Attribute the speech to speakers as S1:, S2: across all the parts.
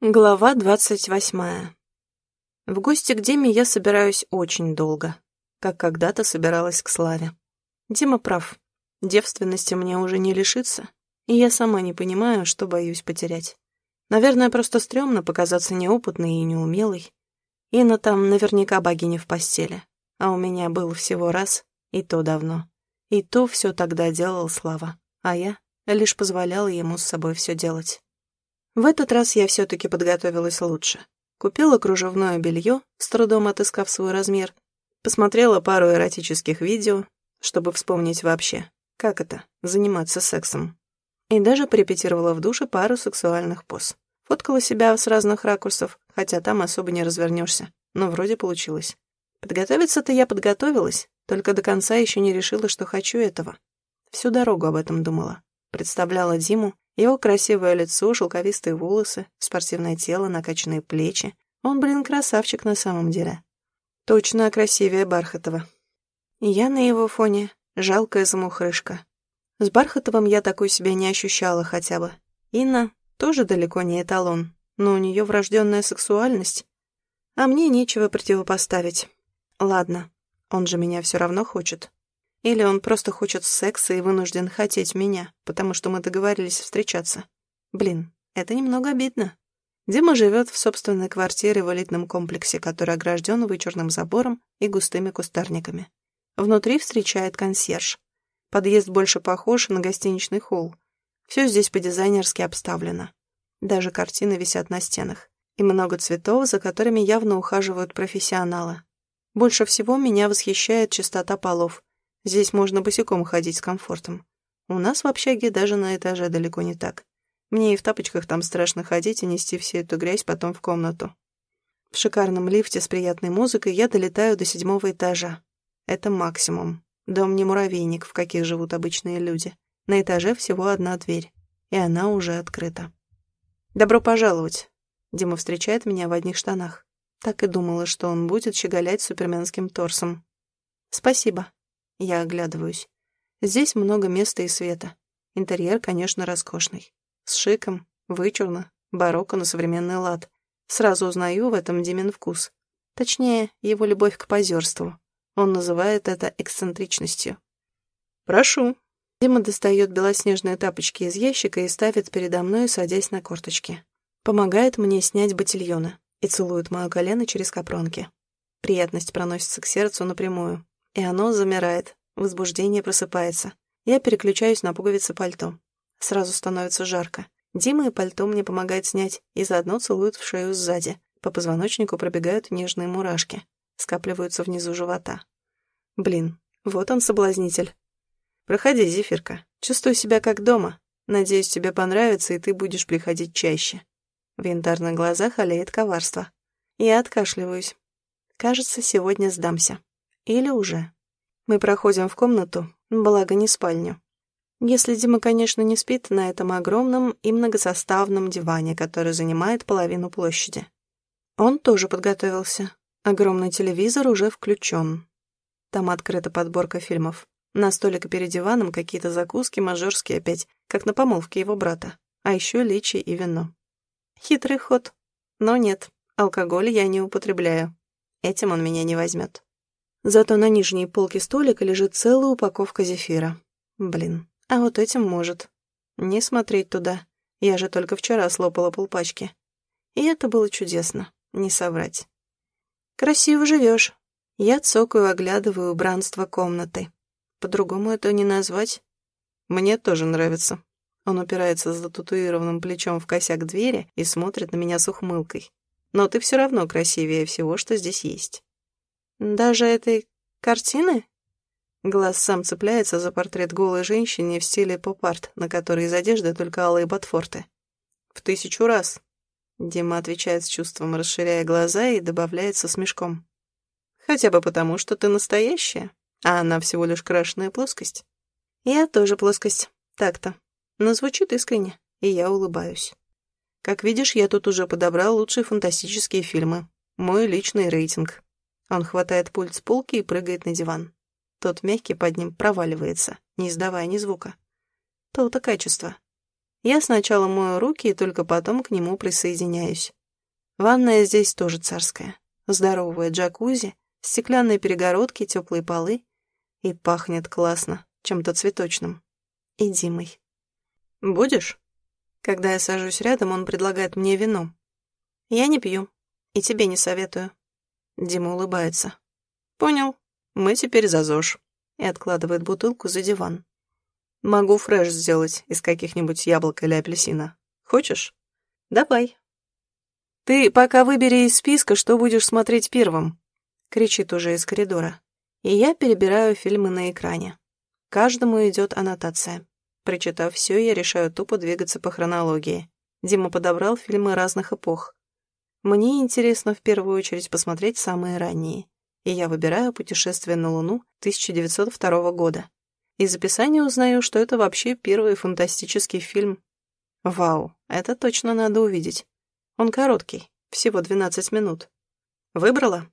S1: Глава двадцать восьмая. В гости к Диме я собираюсь очень долго, как когда-то собиралась к Славе. Дима прав. Девственности мне уже не лишиться, и я сама не понимаю, что боюсь потерять. Наверное, просто стрёмно показаться неопытной и неумелой. Инна там наверняка богиня в постели, а у меня был всего раз, и то давно. И то все тогда делал Слава, а я лишь позволяла ему с собой все делать. В этот раз я все-таки подготовилась лучше. Купила кружевное белье, с трудом отыскав свой размер. Посмотрела пару эротических видео, чтобы вспомнить вообще, как это — заниматься сексом. И даже порепетировала в душе пару сексуальных поз. Фоткала себя с разных ракурсов, хотя там особо не развернешься, но вроде получилось. Подготовиться-то я подготовилась, только до конца еще не решила, что хочу этого. Всю дорогу об этом думала. Представляла Диму, его красивое лицо, шелковистые волосы, спортивное тело, накачанные плечи. Он, блин, красавчик на самом деле. Точно красивее Бархатова. Я на его фоне жалкая замухрышка. С Бархатовым я такой себя не ощущала хотя бы. Инна тоже далеко не эталон, но у нее врожденная сексуальность. А мне нечего противопоставить. Ладно, он же меня все равно хочет. Или он просто хочет секса и вынужден хотеть меня, потому что мы договорились встречаться. Блин, это немного обидно. Дима живет в собственной квартире в элитном комплексе, который огражден вычурным забором и густыми кустарниками. Внутри встречает консьерж. Подъезд больше похож на гостиничный холл. Все здесь по-дизайнерски обставлено. Даже картины висят на стенах. И много цветов, за которыми явно ухаживают профессионалы. Больше всего меня восхищает чистота полов. Здесь можно босиком ходить с комфортом. У нас в общаге даже на этаже далеко не так. Мне и в тапочках там страшно ходить и нести всю эту грязь потом в комнату. В шикарном лифте с приятной музыкой я долетаю до седьмого этажа. Это максимум. Дом не муравейник, в каких живут обычные люди. На этаже всего одна дверь, и она уже открыта. «Добро пожаловать!» Дима встречает меня в одних штанах. Так и думала, что он будет щеголять суперменским торсом. «Спасибо», я оглядываюсь. Здесь много места и света. Интерьер, конечно, роскошный. С шиком, вычурно, барокко на современный лад. Сразу узнаю в этом Димин вкус. Точнее, его любовь к позерству. Он называет это эксцентричностью. «Прошу». Дима достает белоснежные тапочки из ящика и ставит передо мной, садясь на корточки. Помогает мне снять ботильоны и целует мое колено через капронки. Приятность проносится к сердцу напрямую и оно замирает, возбуждение просыпается. Я переключаюсь на пуговицы пальто. Сразу становится жарко. Дима и пальто мне помогает снять и заодно целуют в шею сзади. По позвоночнику пробегают нежные мурашки. Скапливаются внизу живота. Блин, вот он соблазнитель. Проходи, Зефирка. Чувствую себя как дома. Надеюсь, тебе понравится, и ты будешь приходить чаще. В янтарных глазах олеет коварство. Я откашливаюсь. Кажется, сегодня сдамся. Или уже. Мы проходим в комнату, благо не спальню. Если Дима, конечно, не спит на этом огромном и многосоставном диване, который занимает половину площади. Он тоже подготовился. Огромный телевизор уже включен. Там открыта подборка фильмов. На столике перед диваном какие-то закуски мажорские опять, как на помолвке его брата. А еще личи и вино. Хитрый ход. Но нет, алкоголь я не употребляю. Этим он меня не возьмет. Зато на нижней полке столика лежит целая упаковка зефира. Блин, а вот этим может. Не смотреть туда. Я же только вчера слопала полпачки. И это было чудесно, не соврать. Красиво живешь. Я цокаю, оглядываю убранство комнаты. По-другому это не назвать. Мне тоже нравится. Он упирается за татуированным плечом в косяк двери и смотрит на меня с ухмылкой. Но ты все равно красивее всего, что здесь есть. Даже этой картины? Глаз сам цепляется за портрет голой женщины в стиле поп-арт, на которой из одежды только алые ботфорты. В тысячу раз. Дима отвечает с чувством, расширяя глаза и добавляет со смешком. Хотя бы потому, что ты настоящая, а она всего лишь крашеная плоскость. Я тоже плоскость. Так-то. Но звучит искренне, и я улыбаюсь. Как видишь, я тут уже подобрал лучшие фантастические фильмы. Мой личный рейтинг. Он хватает пульт с полки и прыгает на диван. Тот мягкий под ним проваливается, не издавая ни звука. То-то качество. Я сначала мою руки и только потом к нему присоединяюсь. Ванная здесь тоже царская. Здоровая джакузи, стеклянные перегородки, теплые полы. И пахнет классно, чем-то цветочным. И Димой. «Будешь?» Когда я сажусь рядом, он предлагает мне вино. Я не пью. И тебе не советую. Дима улыбается. Понял. Мы теперь за ЗОЖ. И откладывает бутылку за диван. Могу фреш сделать из каких-нибудь яблок или апельсина. Хочешь? Давай. Ты пока выбери из списка, что будешь смотреть первым. Кричит уже из коридора. И я перебираю фильмы на экране. Каждому идет аннотация. Прочитав все, я решаю тупо двигаться по хронологии. Дима подобрал фильмы разных эпох. Мне интересно в первую очередь посмотреть самые ранние. И я выбираю «Путешествие на Луну» 1902 года. Из описания узнаю, что это вообще первый фантастический фильм. Вау, это точно надо увидеть. Он короткий, всего 12 минут. Выбрала?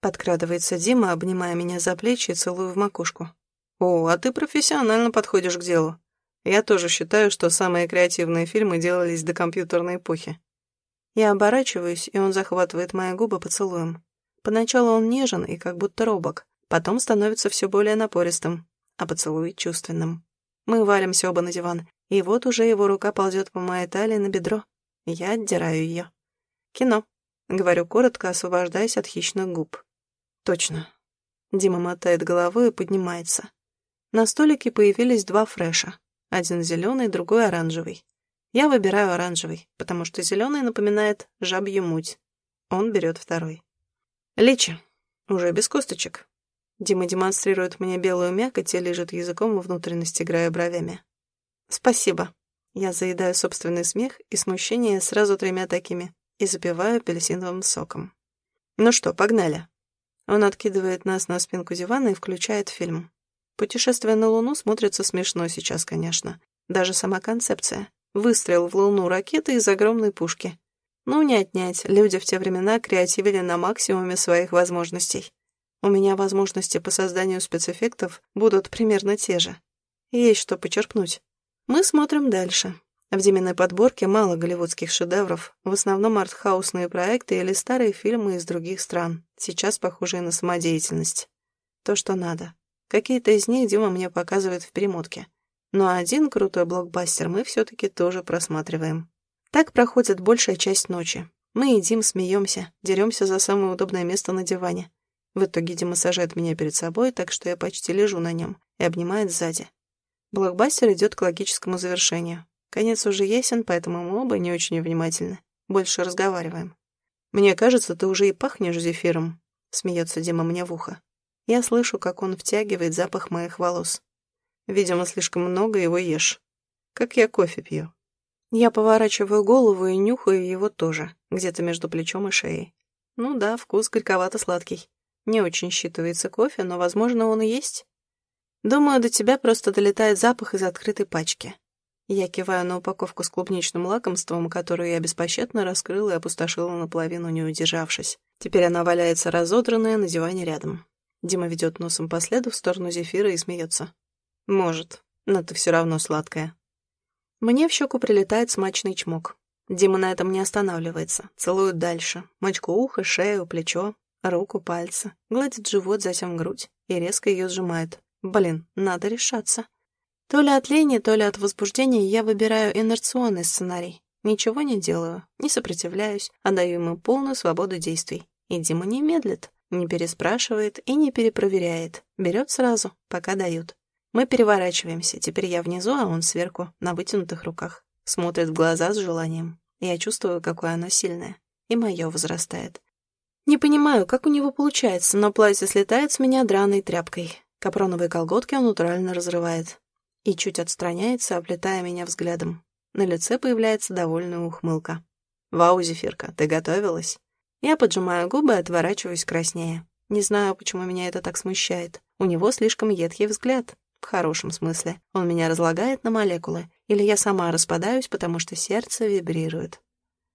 S1: Подкрадывается Дима, обнимая меня за плечи и целую в макушку. О, а ты профессионально подходишь к делу. Я тоже считаю, что самые креативные фильмы делались до компьютерной эпохи. Я оборачиваюсь, и он захватывает мои губы поцелуем. Поначалу он нежен и как будто робок, потом становится все более напористым, а поцелуй чувственным. Мы валимся оба на диван, и вот уже его рука ползет по моей талии на бедро. Я отдираю ее. Кино. Говорю коротко, освобождаясь от хищных губ. Точно. Дима мотает головой и поднимается. На столике появились два фреша. Один зеленый, другой оранжевый. Я выбираю оранжевый, потому что зеленый напоминает жабью муть. Он берет второй. Личи. Уже без косточек. Дима демонстрирует мне белую мякоть и лежит языком во внутренности, играя бровями. Спасибо. Я заедаю собственный смех и смущение сразу тремя такими и запиваю апельсиновым соком. Ну что, погнали. Он откидывает нас на спинку дивана и включает фильм. Путешествие на Луну смотрится смешно сейчас, конечно. Даже сама концепция. Выстрел в Луну ракеты из огромной пушки. Ну, не отнять, люди в те времена креативили на максимуме своих возможностей. У меня возможности по созданию спецэффектов будут примерно те же. Есть что почерпнуть. Мы смотрим дальше. В Диминой подборке мало голливудских шедевров, в основном артхаусные проекты или старые фильмы из других стран, сейчас похожие на самодеятельность. То, что надо. Какие-то из них Дима мне показывает в перемотке. Но один крутой блокбастер мы все-таки тоже просматриваем. Так проходит большая часть ночи. Мы едим, смеемся, деремся за самое удобное место на диване. В итоге Дима сажает меня перед собой, так что я почти лежу на нем, и обнимает сзади. Блокбастер идет к логическому завершению. Конец уже ясен, поэтому мы оба не очень внимательны. Больше разговариваем. «Мне кажется, ты уже и пахнешь зефиром», — смеется Дима мне в ухо. Я слышу, как он втягивает запах моих волос. Видимо, слишком много его ешь. Как я кофе пью. Я поворачиваю голову и нюхаю его тоже, где-то между плечом и шеей. Ну да, вкус горьковато-сладкий. Не очень считывается кофе, но, возможно, он и есть. Думаю, до тебя просто долетает запах из открытой пачки. Я киваю на упаковку с клубничным лакомством, которую я беспощадно раскрыла и опустошила наполовину, не удержавшись. Теперь она валяется разодранная на диване рядом. Дима ведет носом по следу в сторону зефира и смеется. «Может, но ты все равно сладкая». Мне в щеку прилетает смачный чмок. Дима на этом не останавливается, целует дальше. Мочку уха, шею, плечо, руку, пальцы, гладит живот, затем грудь и резко ее сжимает. Блин, надо решаться. То ли от лени, то ли от возбуждения я выбираю инерционный сценарий. Ничего не делаю, не сопротивляюсь, а даю ему полную свободу действий. И Дима не медлит. Не переспрашивает и не перепроверяет. Берет сразу, пока дают. Мы переворачиваемся. Теперь я внизу, а он сверху, на вытянутых руках. Смотрит в глаза с желанием. Я чувствую, какое оно сильное. И мое возрастает. Не понимаю, как у него получается, но платье слетает с меня драной тряпкой. Капроновые колготки он натурально разрывает. И чуть отстраняется, оплетая меня взглядом. На лице появляется довольная ухмылка. «Вау, Зефирка, ты готовилась?» Я поджимаю губы и отворачиваюсь краснее. Не знаю, почему меня это так смущает. У него слишком едкий взгляд. В хорошем смысле. Он меня разлагает на молекулы. Или я сама распадаюсь, потому что сердце вибрирует.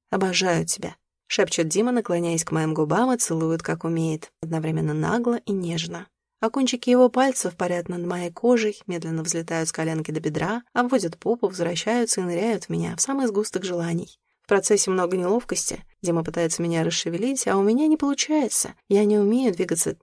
S1: «Обожаю тебя», — шепчет Дима, наклоняясь к моим губам и целует, как умеет. Одновременно нагло и нежно. а кончики его пальцев парят над моей кожей, медленно взлетают с коленки до бедра, обводят попу, возвращаются и ныряют в меня в самый сгусток желаний. В процессе много неловкости. Дима пытается меня расшевелить, а у меня не получается. Я не умею двигаться...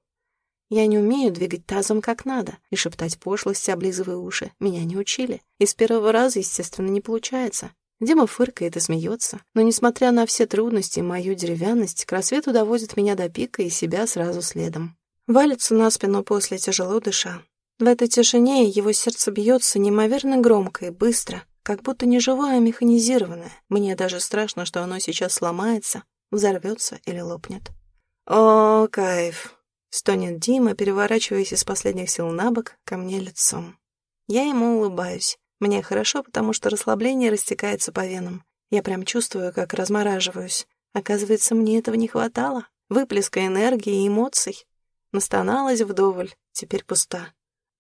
S1: Я не умею двигать тазом как надо и шептать пошлости, облизывая уши. Меня не учили. И с первого раза, естественно, не получается. Дима фыркает и смеется, но, несмотря на все трудности и мою деревянность, к рассвету доводит меня до пика и себя сразу следом. Валится на спину после, тяжело дыша. В этой тишине его сердце бьется неимоверно громко и быстро, как будто не живое, а механизированное. Мне даже страшно, что оно сейчас сломается, взорвется или лопнет. «О, кайф!» — стонет Дима, переворачиваясь из последних сил на бок ко мне лицом. Я ему улыбаюсь. Мне хорошо, потому что расслабление растекается по венам. Я прям чувствую, как размораживаюсь. Оказывается, мне этого не хватало. Выплеска энергии и эмоций. Настоналась вдоволь, теперь пуста.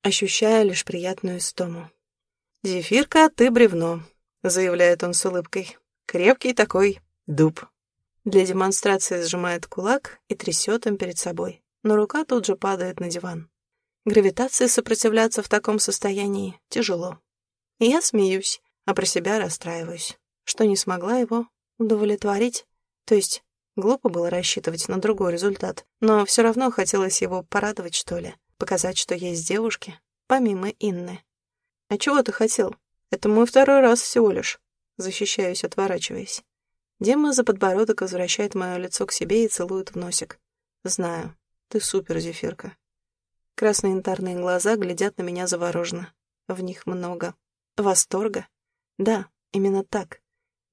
S1: Ощущаю лишь приятную истому. «Зефирка, ты бревно», — заявляет он с улыбкой. «Крепкий такой дуб». Для демонстрации сжимает кулак и трясет им перед собой, но рука тут же падает на диван. Гравитации сопротивляться в таком состоянии тяжело. И я смеюсь, а про себя расстраиваюсь, что не смогла его удовлетворить, то есть Глупо было рассчитывать на другой результат, но все равно хотелось его порадовать, что ли, показать, что есть девушки, помимо Инны. «А чего ты хотел? Это мой второй раз всего лишь», защищаюсь, отворачиваясь. Дима за подбородок возвращает мое лицо к себе и целует в носик. «Знаю, ты супер, Зефирка». Красные янтарные глаза глядят на меня завороженно. В них много. Восторга? Да, именно так.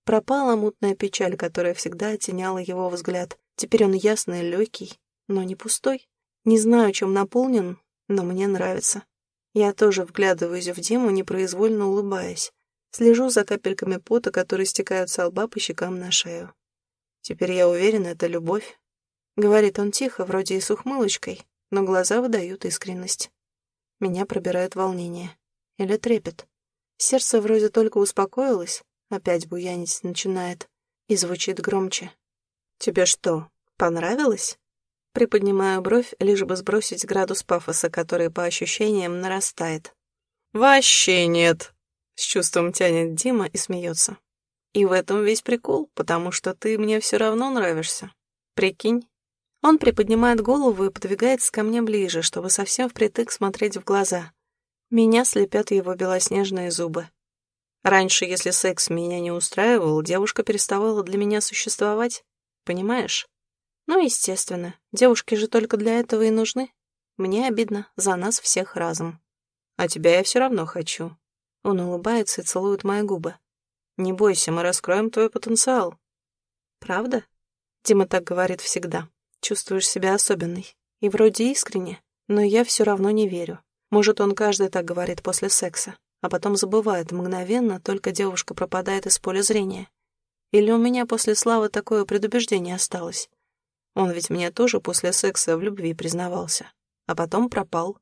S1: Пропала мутная печаль, которая всегда оттеняла его взгляд. Теперь он ясный, легкий, но не пустой. Не знаю, чем наполнен, но мне нравится. Я тоже вглядываюсь в Диму, непроизвольно улыбаясь. Слежу за капельками пота, которые стекают с лба по щекам на шею. Теперь я уверена, это любовь. Говорит он тихо, вроде и с ухмылочкой, но глаза выдают искренность. Меня пробирает волнение. Или трепет. Сердце вроде только успокоилось, Опять буянить начинает и звучит громче. «Тебе что, понравилось?» Приподнимаю бровь, лишь бы сбросить градус пафоса, который по ощущениям нарастает. «Вообще нет!» — с чувством тянет Дима и смеется. «И в этом весь прикол, потому что ты мне все равно нравишься. Прикинь?» Он приподнимает голову и подвигается ко мне ближе, чтобы совсем впритык смотреть в глаза. Меня слепят его белоснежные зубы. Раньше, если секс меня не устраивал, девушка переставала для меня существовать. Понимаешь? Ну, естественно. Девушки же только для этого и нужны. Мне обидно за нас всех разом. А тебя я все равно хочу. Он улыбается и целует мои губы. Не бойся, мы раскроем твой потенциал. Правда? Дима так говорит всегда. Чувствуешь себя особенной. И вроде искренне, но я все равно не верю. Может, он каждый так говорит после секса а потом забывает мгновенно, только девушка пропадает из поля зрения. Или у меня после славы такое предубеждение осталось? Он ведь мне тоже после секса в любви признавался, а потом пропал.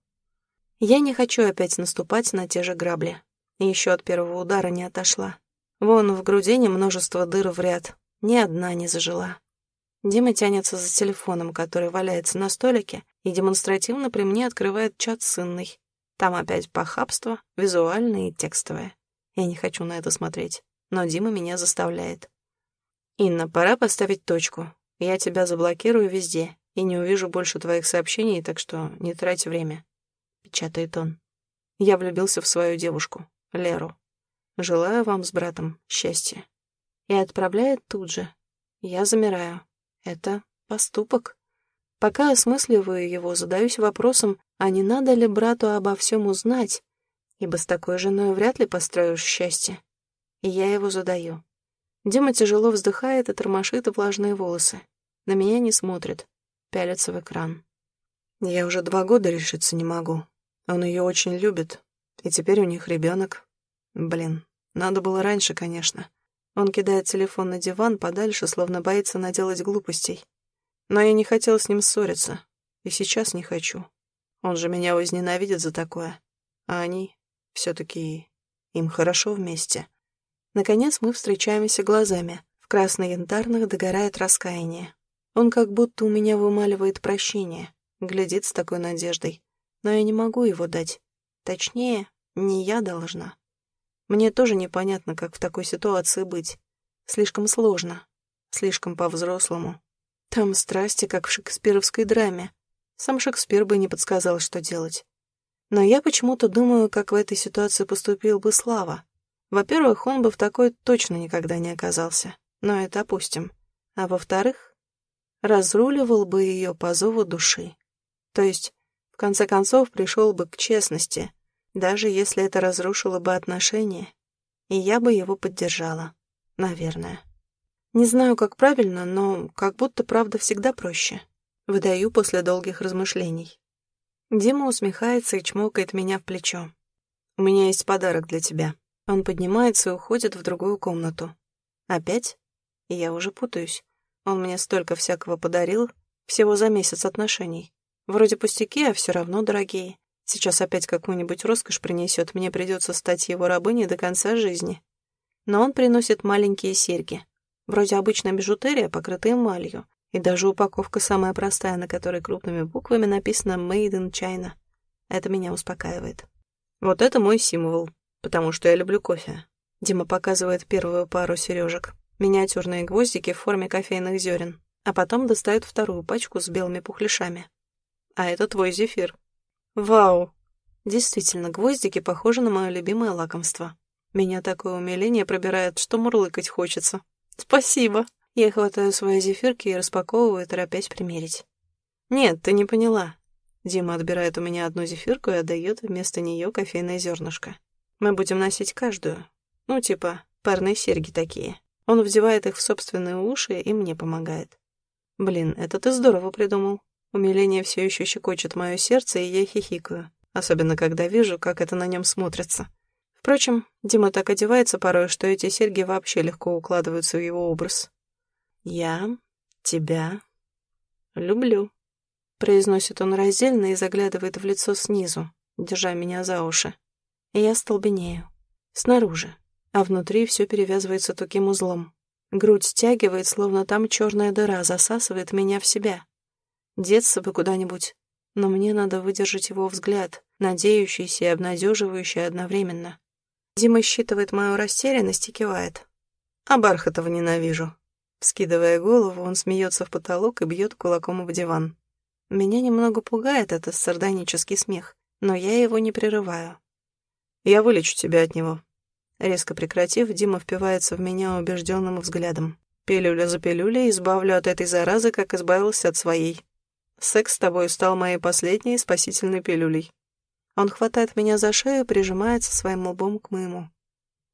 S1: Я не хочу опять наступать на те же грабли. Еще от первого удара не отошла. Вон в грудине множество дыр в ряд, ни одна не зажила. Дима тянется за телефоном, который валяется на столике, и демонстративно при мне открывает чат с Инной. Там опять похабство, визуальное и текстовое. Я не хочу на это смотреть, но Дима меня заставляет. «Инна, пора поставить точку. Я тебя заблокирую везде и не увижу больше твоих сообщений, так что не трать время», — печатает он. «Я влюбился в свою девушку, Леру. Желаю вам с братом счастья». И отправляет тут же. Я замираю. Это поступок. Пока осмысливаю его, задаюсь вопросом, а не надо ли брату обо всем узнать, ибо с такой женой вряд ли построишь счастье. И я его задаю. Дима тяжело вздыхает и тормошит влажные волосы. На меня не смотрит, пялится в экран. Я уже два года решиться не могу. Он ее очень любит, и теперь у них ребенок. Блин, надо было раньше, конечно. Он кидает телефон на диван подальше, словно боится наделать глупостей. Но я не хотел с ним ссориться. И сейчас не хочу. Он же меня возненавидит за такое. А они все-таки... Им хорошо вместе. Наконец мы встречаемся глазами. В красно-янтарных догорает раскаяние. Он как будто у меня вымаливает прощение. Глядит с такой надеждой. но я не могу его дать. Точнее, не я должна. Мне тоже непонятно, как в такой ситуации быть. Слишком сложно, слишком по-взрослому. Там страсти, как в шекспировской драме. Сам Шекспир бы не подсказал, что делать. Но я почему-то думаю, как в этой ситуации поступил бы Слава. Во-первых, он бы в такой точно никогда не оказался. Но это опустим. А во-вторых, разруливал бы ее по зову души. То есть, в конце концов, пришел бы к честности, даже если это разрушило бы отношения. И я бы его поддержала. Наверное. Не знаю, как правильно, но как будто правда всегда проще. Выдаю после долгих размышлений. Дима усмехается и чмокает меня в плечо. «У меня есть подарок для тебя». Он поднимается и уходит в другую комнату. «Опять?» Я уже путаюсь. Он мне столько всякого подарил, всего за месяц отношений. Вроде пустяки, а все равно дорогие. Сейчас опять какую-нибудь роскошь принесет, мне придется стать его рабыней до конца жизни. Но он приносит маленькие серьги. Вроде обычная бижутерия, покрытая эмалью. И даже упаковка самая простая, на которой крупными буквами написано «Made in China». Это меня успокаивает. Вот это мой символ, потому что я люблю кофе. Дима показывает первую пару сережек. Миниатюрные гвоздики в форме кофейных зерен. А потом достает вторую пачку с белыми пухляшами. А это твой зефир. Вау! Действительно, гвоздики похожи на мое любимое лакомство. Меня такое умиление пробирает, что мурлыкать хочется. Спасибо. Я хватаю свои зефирки и распаковываю, торопясь примерить. «Нет, ты не поняла». Дима отбирает у меня одну зефирку и отдает вместо нее кофейное зернышко. «Мы будем носить каждую. Ну, типа, парные серьги такие. Он вдевает их в собственные уши и мне помогает. Блин, это ты здорово придумал. Умиление все еще щекочет мое сердце, и я хихикаю. Особенно, когда вижу, как это на нем смотрится. Впрочем, Дима так одевается порой, что эти серьги вообще легко укладываются в его образ. «Я тебя люблю», — произносит он раздельно и заглядывает в лицо снизу, держа меня за уши. И я столбенею. Снаружи, а внутри все перевязывается таким узлом. Грудь стягивает, словно там черная дыра засасывает меня в себя. Деться бы куда-нибудь, но мне надо выдержать его взгляд, надеющийся и обнадеживающий одновременно. Дима считывает мою растерянность и кивает. А Бархатова ненавижу. Вскидывая голову, он смеется в потолок и бьет кулаком в диван. Меня немного пугает этот сардонический смех, но я его не прерываю. «Я вылечу тебя от него». Резко прекратив, Дима впивается в меня убежденным взглядом. Пилюля за пилюлей избавлю от этой заразы, как избавился от своей. Секс с тобой стал моей последней спасительной пилюлей. Он хватает меня за шею и прижимается своим лбом к моему.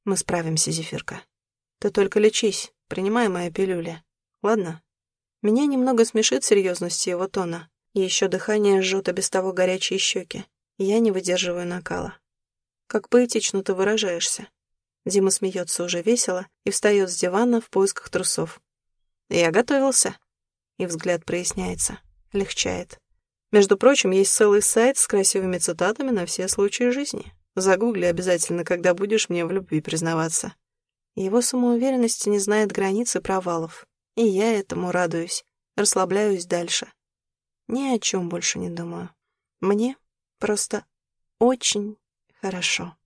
S1: Мы справимся, Зефирка. Ты только лечись, принимай мои пилюли. Ладно? Меня немного смешит серьезность его тона. Еще дыхание жжет, а без того горячие щеки. Я не выдерживаю накала. Как поэтично ты выражаешься. Дима смеется уже весело и встает с дивана в поисках трусов. Я готовился. И взгляд проясняется. Легчает. Между прочим, есть целый сайт с красивыми цитатами на все случаи жизни. Загугли обязательно, когда будешь мне в любви признаваться. Его самоуверенность не знает границ и провалов. И я этому радуюсь, расслабляюсь дальше. Ни о чем больше не думаю. Мне просто очень хорошо.